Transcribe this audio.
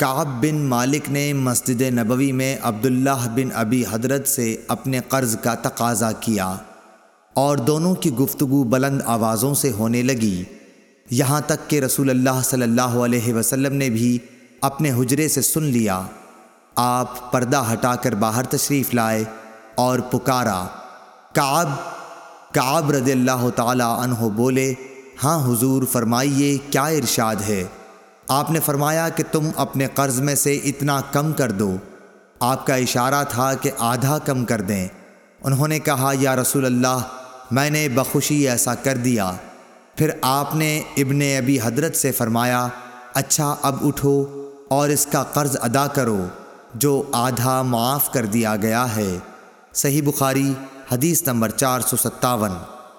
کعب بن مالک نے مسجد نبوی میں عبداللہ بن ابی حضرت سے اپنے قرض کا تقاضا کیا اور دونوں کی گفتگو بلند آوازوں سے ہونے لگی۔ یہاں تک کہ رسول اللہ صلی اللہ علیہ وسلم نے بھی اپنے حجرے سے سن لیا۔ آپ پردہ ہٹا کر باہر تشریف لائے اور پکارا۔ کعب کعب رضی اللہ تعالی عنہ بولے ہاں حضور، فرمائیے کیا ارشاد ہے؟ آپ نے فرمایا کہ تم اپنے قرض میں سے اتنا کم کر دو۔ آپ کا اشارہ تھا کہ آدھا کم کر دیں۔ انہوں نے کہا، یا رسول اللہ، میں نے بخوشی ایسا کر دیا۔ پھر آپ نے ابن ابی حضرت سے فرمایا اچھا اب اٹھو اور اس کا قرض ادا کرو، جو آدھا معاف کر دیا گیا ہے۔ صحیح بخاری، حدیث نمبر چار سو ستاون۔